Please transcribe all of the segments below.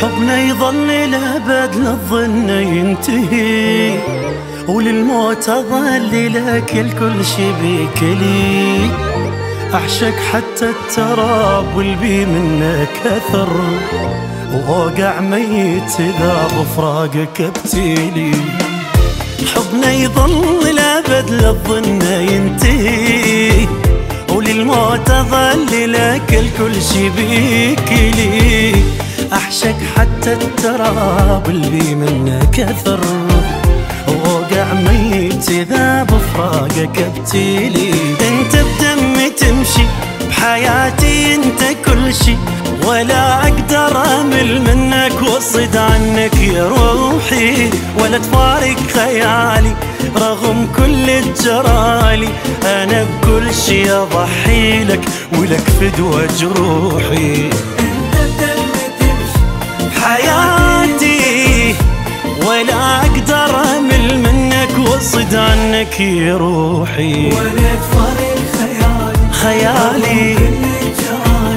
حبنا يظل لابد للظن ينتهي وللموت أظل لك الكل شي بيك لي أعشق حتى التراب والبي منك اثر وأوقع ميت إذا بفراقك ابتلي حبنا يظل لابد للظن ينتهي. وللموت اظل لك الكل شي بيك لي احشق حتى التراب اللي منه كثر. ووقع ميت إذا بفراقك ابتلي بحياتي انت كل شي ولا أقدر امل منك واصد عنك يا روحي ولا تفارق خيالي رغم كل الجرالي. أنا بكل شي اضحي لك ولك فدوى جروحي. حياتي ولا أقدر امل منك واصد عنك يا روحي. ولا تفارق خيالي.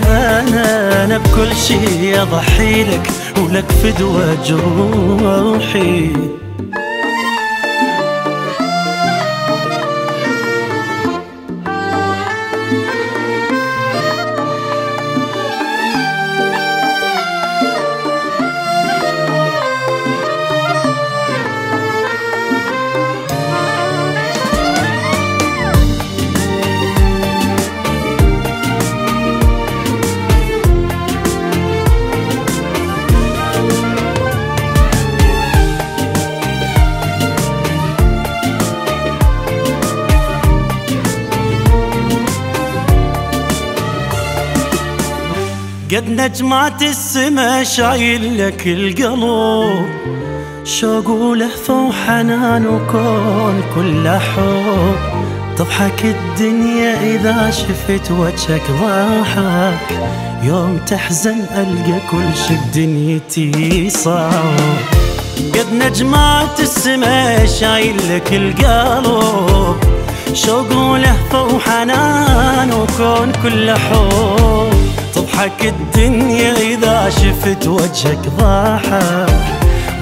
أنا أنا بكل شي أضحي لك ولك فدوى جروحي. قد نجمات السما شايل لك القلب شوق ولهفة وحنان وكون كله حب. تضحك الدنيا إذا شفت وجهك ضاحك يوم تحزن ألقى كل شي بدنيتي صعب قد نجمات السما شايل لك القلب شوق ولهفة وحنان وكون كله حب. تضحك الدنيا إذا شفت وجهك ضاحك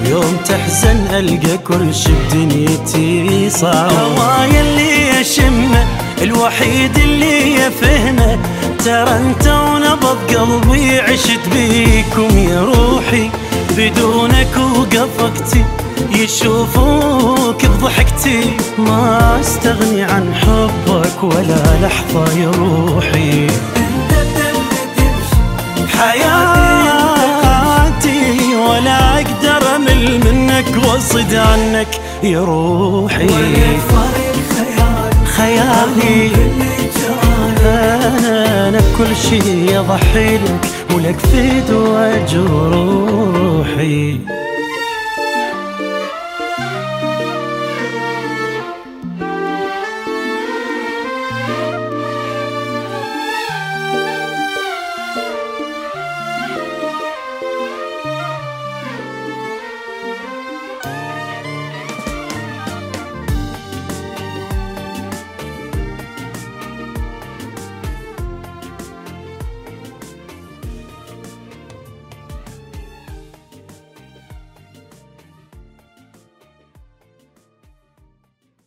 ويوم تحزن ألقى كل شي بدنيتي صعب هواي اللي أشمه الوحيد اللي يفهمه. ترى أنت ونبض قلبي عشت بيكم يا روحي. بدونك وقفقتي يشوفوك بضحكتي. ما أستغني عن حبك ولا لحظة يا روحي. واصد عنك يا روحي. خيالي. أنا بكل شي اضحي لك ولك فدوى جروحي